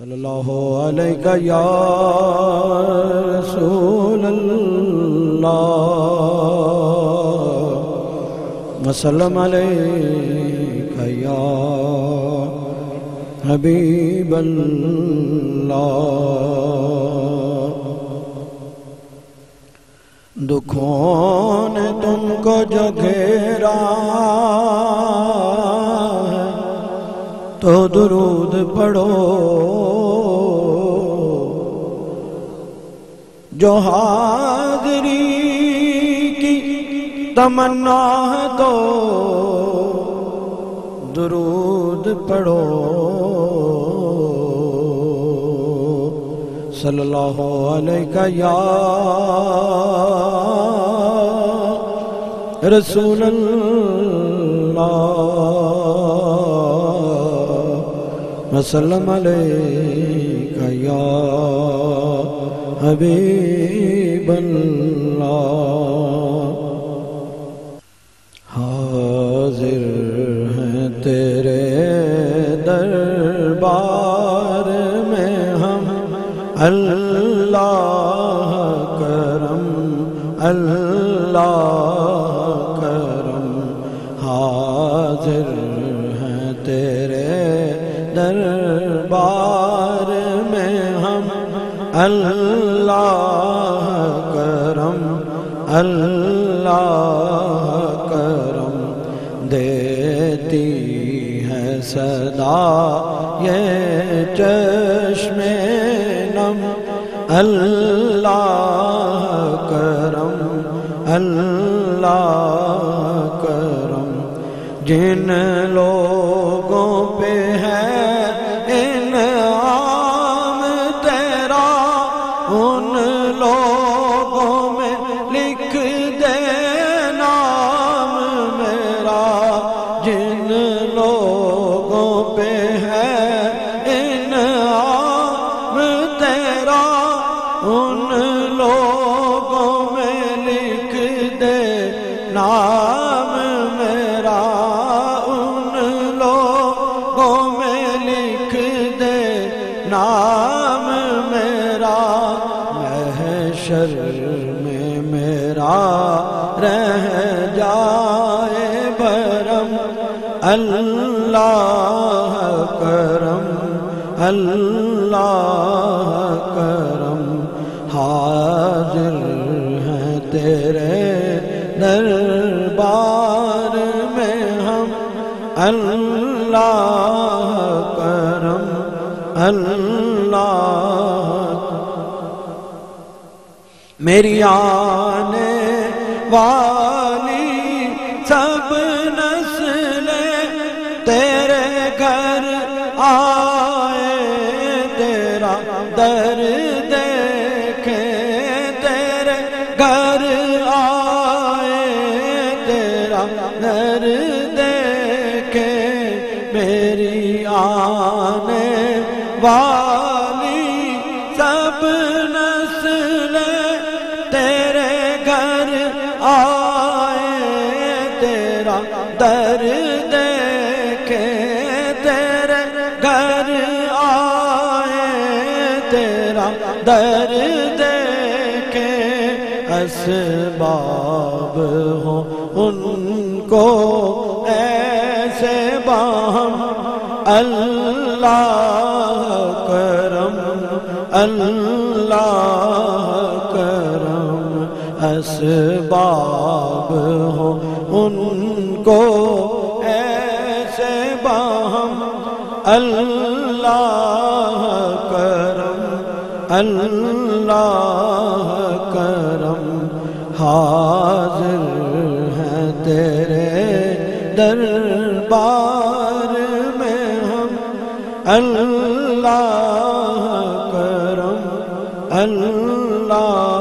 صلی اللہ علیہ یا رسول اللہ وسلم علیہ یا حبیب اللہ دکھوں نے تم کو جو گھیرا تو درود پڑھو۔ جو حاضری کی تمنا ہے تو درود پڑھو۔ صلی اللہ علیہ یا رسول اللہ۔ وسلم علیہ یا حبیب اللہ حاضر ہیں تیرے دربار میں ہم. اللہ کرم اللہ کرم. حاضر ہیں تیرے دربار میں ہم اللہ کرم اللہ کرم دیتی ہے صدا یہ چشم نم، اللہ کرم اللہ کرم۔ جن لوگوں پہ ان لوگوں میں لکھ دے نام میرا۔ جن لوگوں پہ ہے انعام تیرا، ان لوگوں میں لکھ دے نام محشر میں میرا رہ جائے برم۔ اللہ کرم اللہ کرم۔ حاضر ہیں تیرے دربار میں ہم۔ اللہ کرم، اللہ میری آنے والی سب نسلیں تیرے گھر آئے، تیرا در دیکھے، تیرے گھر آئے، تیرا در دیکھے، میری آنے والی سب تیرا در دیکھے تیرے گھر آئے، تیرا در دیکھے اسباب ہوں ان کو۔ ایسے باہم اللہ کرم اللہ کرم، اسباب ہو ان کو ایسے باہم اللہ کرم اللہ کرم حاضر ہیں تیرے دربار میں ہم، اللہ کرم، اللہ